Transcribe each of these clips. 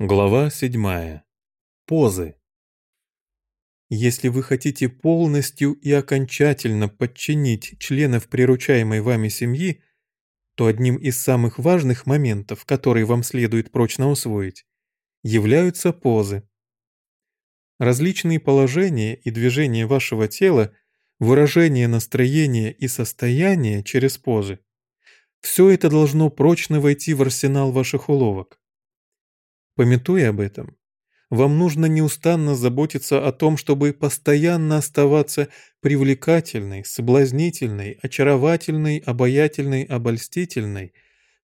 Глава 7. Позы. Если вы хотите полностью и окончательно подчинить членов приручаемой вами семьи, то одним из самых важных моментов, которые вам следует прочно усвоить, являются позы. Различные положения и движения вашего тела, выражение настроения и состояния через позы – все это должно прочно войти в арсенал ваших уловок. Пометуя об этом, вам нужно неустанно заботиться о том, чтобы постоянно оставаться привлекательной, соблазнительной, очаровательной, обаятельной, обольстительной,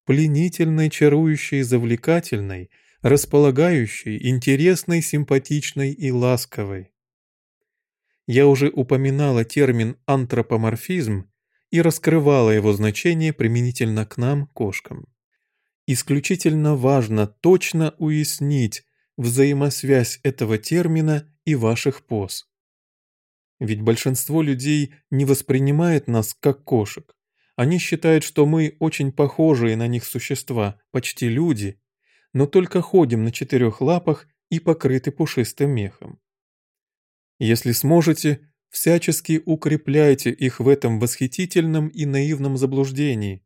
пленительной, чарующей, завлекательной, располагающей, интересной, симпатичной и ласковой. Я уже упоминала термин «антропоморфизм» и раскрывала его значение применительно к нам, кошкам. Исключительно важно точно уяснить взаимосвязь этого термина и ваших поз. Ведь большинство людей не воспринимает нас как кошек. Они считают, что мы очень похожие на них существа, почти люди, но только ходим на четырех лапах и покрыты пушистым мехом. Если сможете, всячески укрепляйте их в этом восхитительном и наивном заблуждении,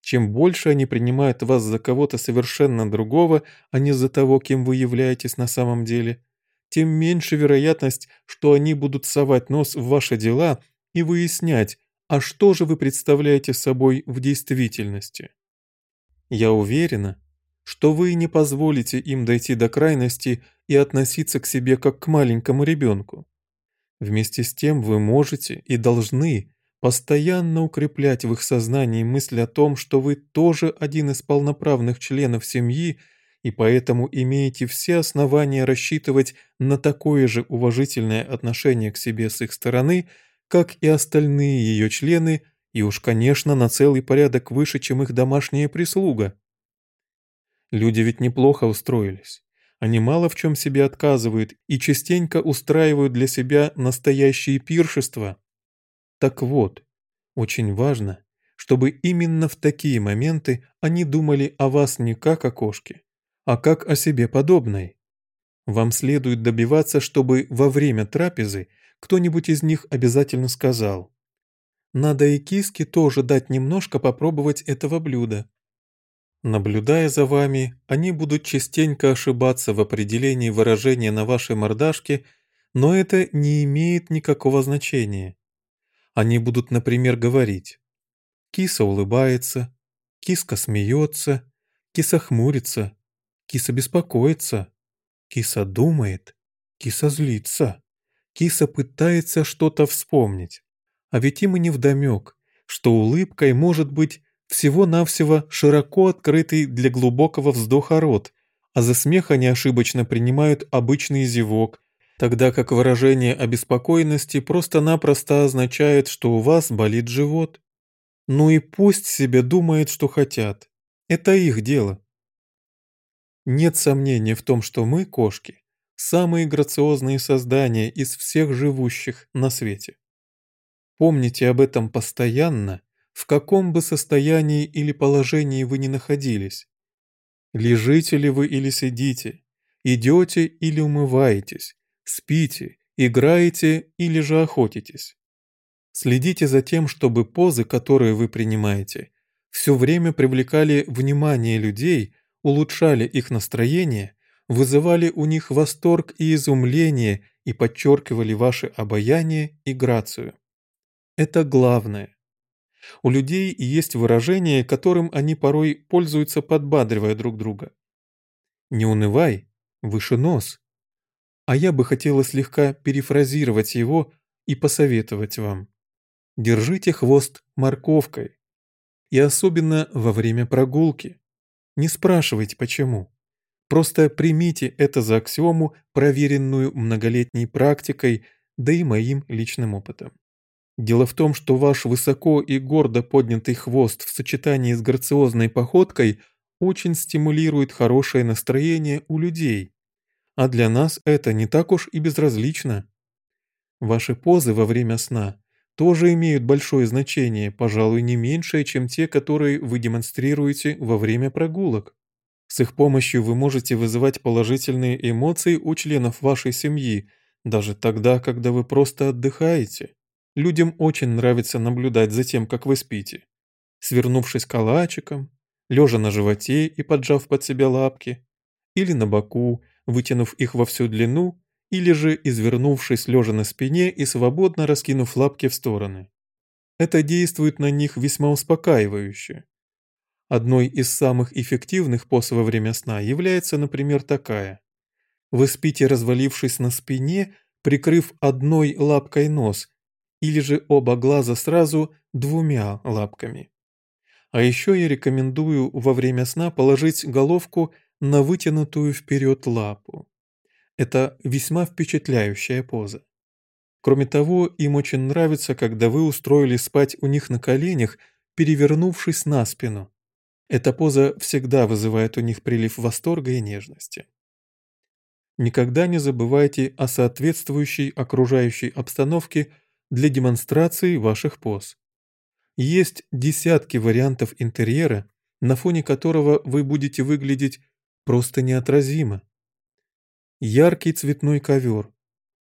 чем больше они принимают вас за кого-то совершенно другого, а не за того, кем вы являетесь на самом деле, тем меньше вероятность, что они будут совать нос в ваши дела и выяснять, а что же вы представляете собой в действительности. Я уверена, что вы не позволите им дойти до крайности и относиться к себе как к маленькому ребенку. Вместе с тем вы можете и должны постоянно укреплять в их сознании мысль о том, что вы тоже один из полноправных членов семьи и поэтому имеете все основания рассчитывать на такое же уважительное отношение к себе с их стороны, как и остальные ее члены, и уж, конечно, на целый порядок выше, чем их домашняя прислуга. Люди ведь неплохо устроились. Они мало в чем себе отказывают и частенько устраивают для себя настоящие пиршества, так вот, очень важно, чтобы именно в такие моменты они думали о вас не как о кошке, а как о себе подобной. Вам следует добиваться, чтобы во время трапезы кто-нибудь из них обязательно сказал «Надо и киске тоже дать немножко попробовать этого блюда». Наблюдая за вами, они будут частенько ошибаться в определении выражения на вашей мордашке, но это не имеет никакого значения. Они будут, например, говорить «Киса улыбается», «Киска смеется», «Киса хмурится», «Киса беспокоится», «Киса думает», «Киса злится», «Киса пытается что-то вспомнить». А ведь им и не вдомек, что улыбкой может быть всего-навсего широко открытый для глубокого вздоха рот, а за смех они ошибочно принимают обычный зевок тогда как выражение обеспокоенности просто-напросто означает, что у вас болит живот. Ну и пусть себе думает, что хотят. Это их дело. Нет сомнения в том, что мы, кошки, самые грациозные создания из всех живущих на свете. Помните об этом постоянно, в каком бы состоянии или положении вы ни находились. Лежите ли вы или сидите, идете или умываетесь, спите, играете или же охотитесь. Следите за тем, чтобы позы, которые вы принимаете, все время привлекали внимание людей, улучшали их настроение, вызывали у них восторг и изумление и подчеркивали ваше обаяние и грацию. Это главное. У людей есть выражение, которым они порой пользуются, подбадривая друг друга. «Не унывай, выше нос, а я бы хотела слегка перефразировать его и посоветовать вам. Держите хвост морковкой. И особенно во время прогулки. Не спрашивайте почему. Просто примите это за аксиому, проверенную многолетней практикой, да и моим личным опытом. Дело в том, что ваш высоко и гордо поднятый хвост в сочетании с грациозной походкой очень стимулирует хорошее настроение у людей, а для нас это не так уж и безразлично. Ваши позы во время сна тоже имеют большое значение, пожалуй, не меньшее, чем те, которые вы демонстрируете во время прогулок. С их помощью вы можете вызывать положительные эмоции у членов вашей семьи, даже тогда, когда вы просто отдыхаете. Людям очень нравится наблюдать за тем, как вы спите. Свернувшись калачиком, лежа на животе и поджав под себя лапки, или на боку, вытянув их во всю длину, или же извернувшись лежа на спине и свободно раскинув лапки в стороны. Это действует на них весьма успокаивающе. Одной из самых эффективных поз во время сна является, например, такая. Вы спите, развалившись на спине, прикрыв одной лапкой нос, или же оба глаза сразу двумя лапками. А еще я рекомендую во время сна положить головку на вытянутую вперед лапу. Это весьма впечатляющая поза. Кроме того, им очень нравится, когда вы устроили спать у них на коленях, перевернувшись на спину. Эта поза всегда вызывает у них прилив восторга и нежности. Никогда не забывайте о соответствующей окружающей обстановке для демонстрации ваших поз. Есть десятки вариантов интерьера, на фоне которого вы будете выглядеть просто неотразимо. Яркий цветной ковер,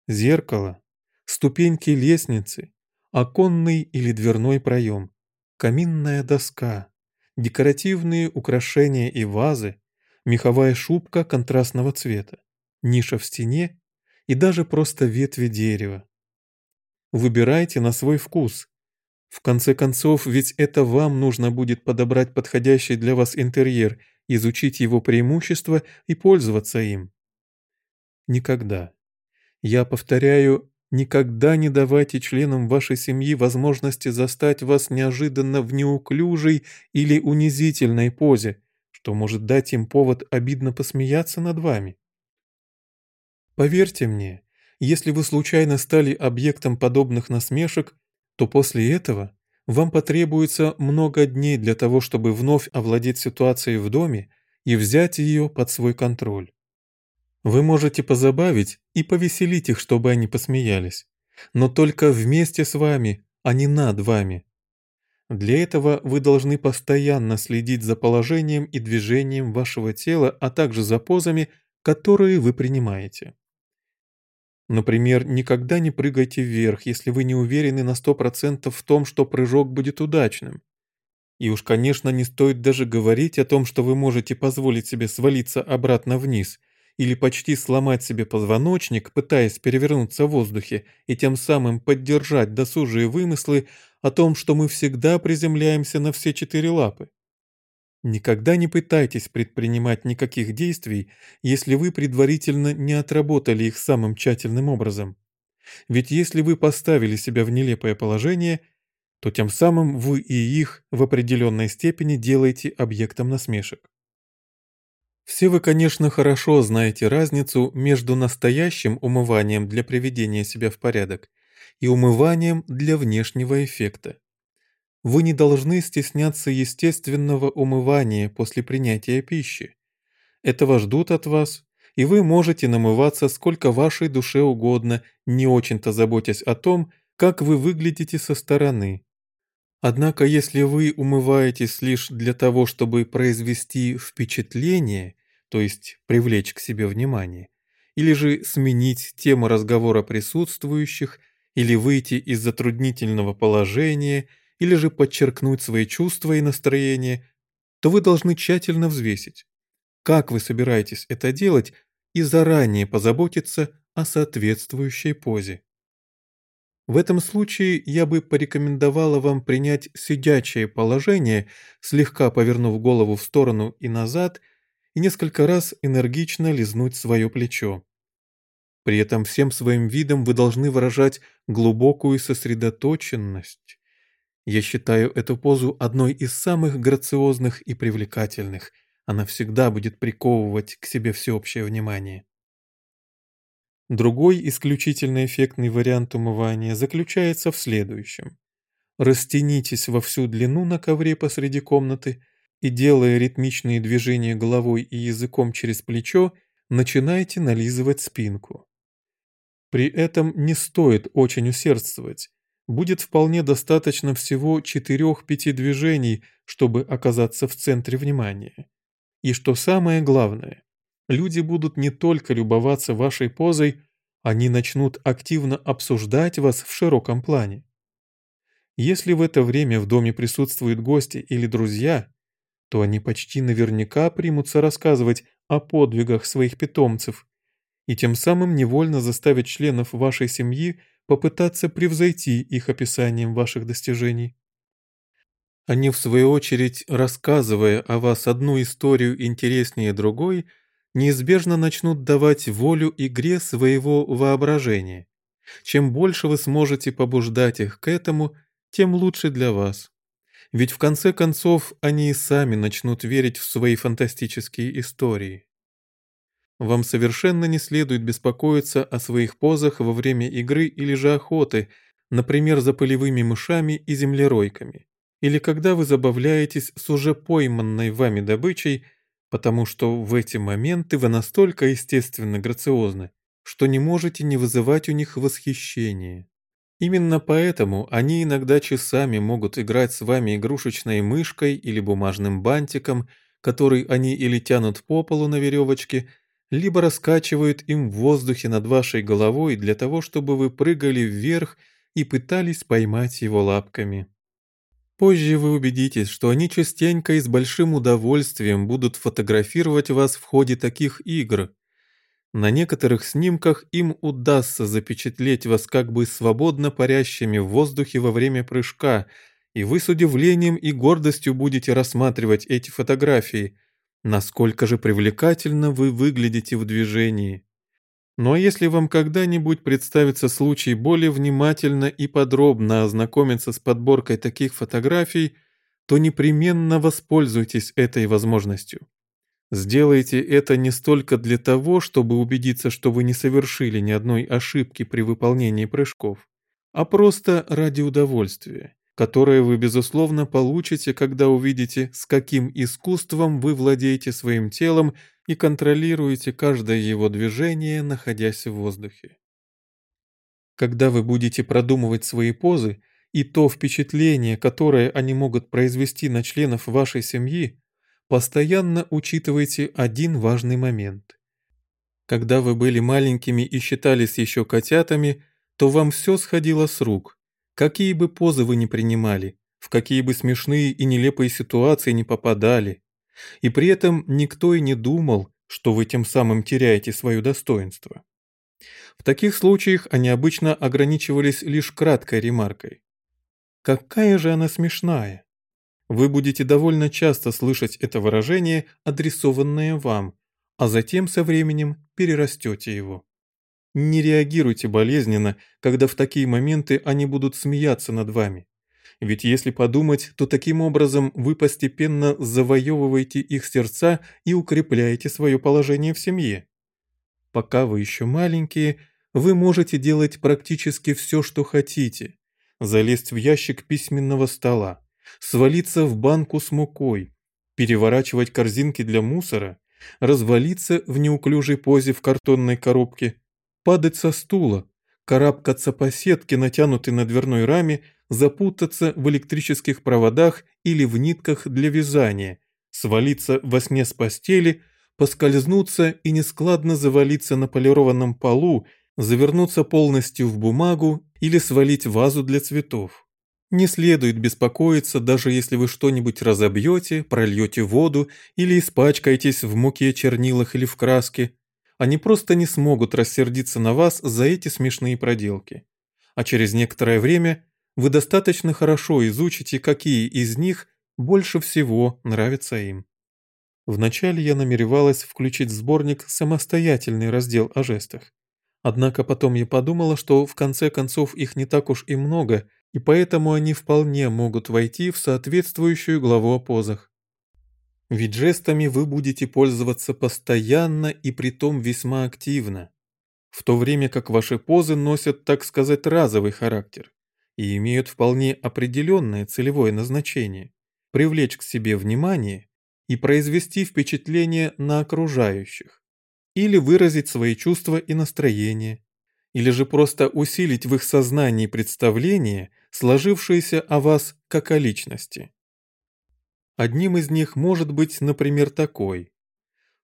зеркало, ступеньки лестницы, оконный или дверной проем, каминная доска, декоративные украшения и вазы, меховая шубка контрастного цвета, ниша в стене и даже просто ветви дерева. Выбирайте на свой вкус. В конце концов, ведь это вам нужно будет подобрать подходящий для вас интерьер, изучить его преимущества и пользоваться им. Никогда. Я повторяю, никогда не давайте членам вашей семьи возможности застать вас неожиданно в неуклюжей или унизительной позе, что может дать им повод обидно посмеяться над вами. Поверьте мне, если вы случайно стали объектом подобных насмешек, то после этого вам потребуется много дней для того, чтобы вновь овладеть ситуацией в доме и взять ее под свой контроль. Вы можете позабавить и повеселить их, чтобы они посмеялись, но только вместе с вами, а не над вами. Для этого вы должны постоянно следить за положением и движением вашего тела, а также за позами, которые вы принимаете. Например, никогда не прыгайте вверх, если вы не уверены на 100% в том, что прыжок будет удачным. И уж, конечно, не стоит даже говорить о том, что вы можете позволить себе свалиться обратно вниз или почти сломать себе позвоночник, пытаясь перевернуться в воздухе и тем самым поддержать досужие вымыслы о том, что мы всегда приземляемся на все четыре лапы. Никогда не пытайтесь предпринимать никаких действий, если вы предварительно не отработали их самым тщательным образом. Ведь если вы поставили себя в нелепое положение, то тем самым вы и их в определенной степени делаете объектом насмешек. Все вы, конечно, хорошо знаете разницу между настоящим умыванием для приведения себя в порядок и умыванием для внешнего эффекта. Вы не должны стесняться естественного умывания после принятия пищи. Этого ждут от вас, и вы можете намываться сколько вашей душе угодно, не очень-то заботясь о том, как вы выглядите со стороны. Однако если вы умываетесь лишь для того, чтобы произвести впечатление, то есть привлечь к себе внимание, или же сменить тему разговора присутствующих, или выйти из затруднительного положения, или же подчеркнуть свои чувства и настроение, то вы должны тщательно взвесить, как вы собираетесь это делать и заранее позаботиться о соответствующей позе. В этом случае я бы порекомендовала вам принять сидячее положение, слегка повернув голову в сторону и назад, и несколько раз энергично лизнуть свое плечо. При этом всем своим видом вы должны выражать глубокую сосредоточенность, я считаю эту позу одной из самых грациозных и привлекательных. Она всегда будет приковывать к себе всеобщее внимание. Другой исключительно эффектный вариант умывания заключается в следующем. Растянитесь во всю длину на ковре посреди комнаты и, делая ритмичные движения головой и языком через плечо, начинайте нализывать спинку. При этом не стоит очень усердствовать, будет вполне достаточно всего 4-5 движений, чтобы оказаться в центре внимания. И что самое главное, люди будут не только любоваться вашей позой, они начнут активно обсуждать вас в широком плане. Если в это время в доме присутствуют гости или друзья, то они почти наверняка примутся рассказывать о подвигах своих питомцев и тем самым невольно заставят членов вашей семьи попытаться превзойти их описанием ваших достижений. Они, в свою очередь, рассказывая о вас одну историю интереснее другой, неизбежно начнут давать волю игре своего воображения. Чем больше вы сможете побуждать их к этому, тем лучше для вас. Ведь в конце концов они и сами начнут верить в свои фантастические истории. Вам совершенно не следует беспокоиться о своих позах во время игры или же охоты, например, за полевыми мышами и землеройками, или когда вы забавляетесь с уже пойманной вами добычей, потому что в эти моменты вы настолько естественно грациозны, что не можете не вызывать у них восхищения. Именно поэтому они иногда часами могут играть с вами игрушечной мышкой или бумажным бантиком, который они или тянут по полу на веревочке, либо раскачивают им в воздухе над вашей головой для того, чтобы вы прыгали вверх и пытались поймать его лапками. Позже вы убедитесь, что они частенько и с большим удовольствием будут фотографировать вас в ходе таких игр, на некоторых снимках им удастся запечатлеть вас как бы свободно парящими в воздухе во время прыжка, и вы с удивлением и гордостью будете рассматривать эти фотографии, насколько же привлекательно вы выглядите в движении. А если вам когда-нибудь представится случай более внимательно и подробно ознакомиться с подборкой таких фотографий, то непременно воспользуйтесь этой возможностью. Сделайте это не столько для того, чтобы убедиться, что вы не совершили ни одной ошибки при выполнении прыжков, а просто ради удовольствия, которое вы, безусловно, получите, когда увидите, с каким искусством вы владеете своим телом и контролируете каждое его движение, находясь в воздухе. Когда вы будете продумывать свои позы и то впечатление, которое они могут произвести на членов вашей семьи, постоянно учитывайте один важный момент. Когда вы были маленькими и считались еще котятами, то вам все сходило с рук. Какие бы позы вы ни принимали, в какие бы смешные и нелепые ситуации не попадали. И при этом никто и не думал, что вы тем самым теряете свое достоинство. В таких случаях они обычно ограничивались лишь краткой ремаркой. «Какая же она смешная!» Вы будете довольно часто слышать это выражение, адресованное вам, а затем со временем перерастете его. Не реагируйте болезненно, когда в такие моменты они будут смеяться над вами. Ведь если подумать, то таким образом вы постепенно завоевываете их сердца и укрепляете свое положение в семье. Пока вы еще маленькие, вы можете делать практически все, что хотите. Залезть в ящик письменного стола, свалиться в банку с мукой, переворачивать корзинки для мусора, развалиться в неуклюжей позе в картонной коробке, падать со стула, карабкаться по сетке, натянутой на дверной раме, запутаться в электрических проводах или в нитках для вязания, свалиться во сне с постели, поскользнуться и нескладно завалиться на полированном полу, завернуться полностью в бумагу или свалить вазу для цветов. Не следует беспокоиться, даже если вы что-нибудь разобьете, прольете воду или испачкаетесь в муке, чернилах или в краске. Они просто не смогут рассердиться на вас за эти смешные проделки. А через некоторое время вы достаточно хорошо изучите, какие из них больше всего нравятся им. Вначале я намеревалась включить в сборник самостоятельный раздел о жестах. Однако потом я подумала, что в конце концов их не так уж и много – и поэтому они вполне могут войти в соответствующую главу о позах. Ведь жестами вы будете пользоваться постоянно и притом весьма активно, в то время как ваши позы носят, так сказать, разовый характер и имеют вполне определенное целевое назначение – привлечь к себе внимание и произвести впечатление на окружающих, или выразить свои чувства и настроения, или же просто усилить в их сознании представление, сложившееся о вас как о личности. Одним из них может быть, например, такой.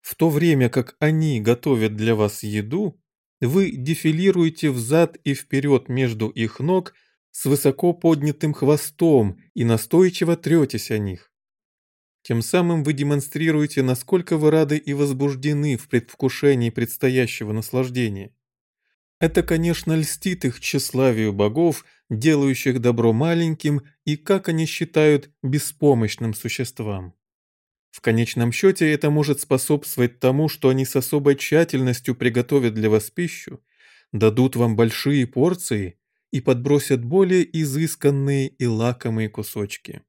В то время как они готовят для вас еду, вы дефилируете взад и вперед между их ног с высоко поднятым хвостом и настойчиво третесь о них. Тем самым вы демонстрируете, насколько вы рады и возбуждены в предвкушении предстоящего наслаждения. Это, конечно, льстит их тщеславию богов, делающих добро маленьким и, как они считают, беспомощным существам. В конечном счете это может способствовать тому, что они с особой тщательностью приготовят для вас пищу, дадут вам большие порции и подбросят более изысканные и лакомые кусочки.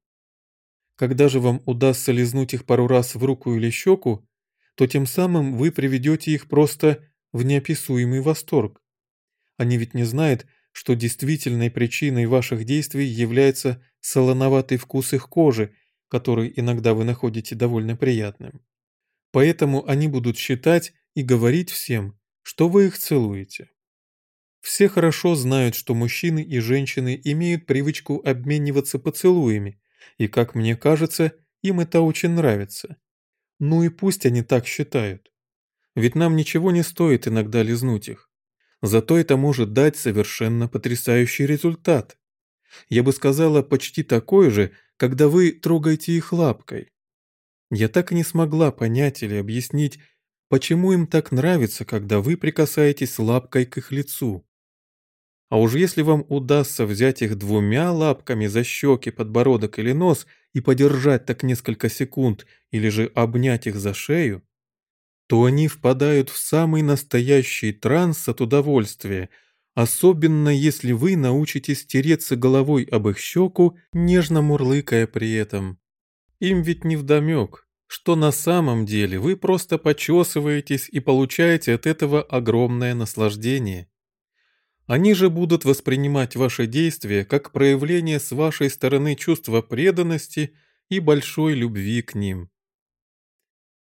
Когда же вам удастся лизнуть их пару раз в руку или щеку, то тем самым вы приведете их просто в неописуемый восторг. Они ведь не знают, что действительной причиной ваших действий является солоноватый вкус их кожи, который иногда вы находите довольно приятным. Поэтому они будут считать и говорить всем, что вы их целуете. Все хорошо знают, что мужчины и женщины имеют привычку обмениваться поцелуями, и, как мне кажется, им это очень нравится. Ну и пусть они так считают. Ведь нам ничего не стоит иногда лизнуть их. Зато это может дать совершенно потрясающий результат. Я бы сказала, почти такой же, когда вы трогаете их лапкой. Я так и не смогла понять или объяснить, почему им так нравится, когда вы прикасаетесь лапкой к их лицу. А уж если вам удастся взять их двумя лапками за щеки, подбородок или нос и подержать так несколько секунд, или же обнять их за шею, то они впадают в самый настоящий транс от удовольствия – особенно если вы научитесь тереться головой об их щеку, нежно мурлыкая при этом. Им ведь не вдомек, что на самом деле вы просто почесываетесь и получаете от этого огромное наслаждение. Они же будут воспринимать ваши действия как проявление с вашей стороны чувства преданности и большой любви к ним.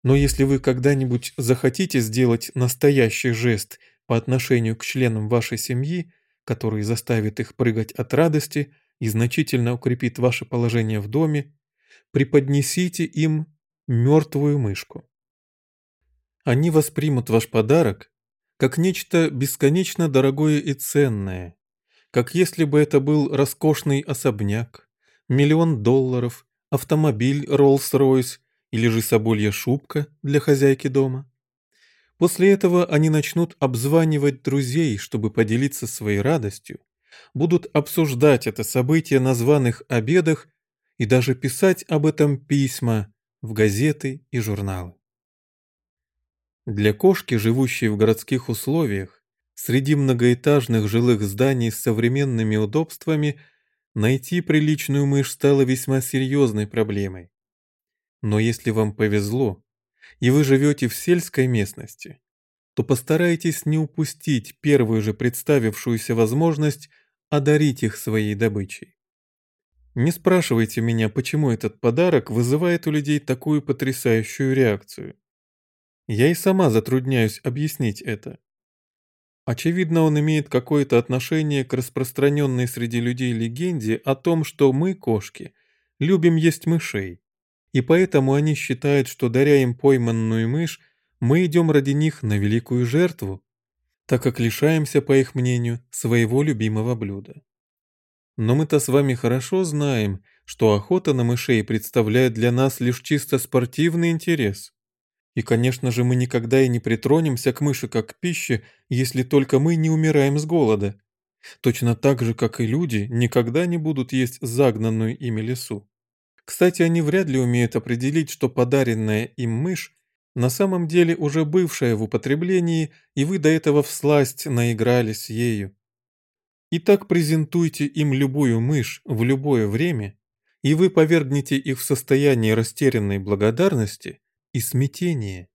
Но если вы когда-нибудь захотите сделать настоящий жест – по отношению к членам вашей семьи, который заставит их прыгать от радости и значительно укрепит ваше положение в доме, преподнесите им мертвую мышку. Они воспримут ваш подарок как нечто бесконечно дорогое и ценное, как если бы это был роскошный особняк, миллион долларов, автомобиль Rolls-Royce или же соболья шубка для хозяйки дома. После этого они начнут обзванивать друзей, чтобы поделиться своей радостью, будут обсуждать это событие на званых обедах и даже писать об этом письма в газеты и журналы. Для кошки, живущей в городских условиях, среди многоэтажных жилых зданий с современными удобствами, найти приличную мышь стало весьма серьезной проблемой. Но если вам повезло, и вы живете в сельской местности, то постарайтесь не упустить первую же представившуюся возможность одарить их своей добычей. Не спрашивайте меня, почему этот подарок вызывает у людей такую потрясающую реакцию. Я и сама затрудняюсь объяснить это. Очевидно, он имеет какое-то отношение к распространенной среди людей легенде о том, что мы, кошки, любим есть мышей, и поэтому они считают, что даря им пойманную мышь, мы идем ради них на великую жертву, так как лишаемся, по их мнению, своего любимого блюда. Но мы-то с вами хорошо знаем, что охота на мышей представляет для нас лишь чисто спортивный интерес. И, конечно же, мы никогда и не притронемся к мыши как к пище, если только мы не умираем с голода. Точно так же, как и люди, никогда не будут есть загнанную ими лесу. Кстати, они вряд ли умеют определить, что подаренная им мышь на самом деле уже бывшая в употреблении, и вы до этого всласть наигрались ею. Итак, презентуйте им любую мышь в любое время, и вы повергнете их в состояние растерянной благодарности и смятения.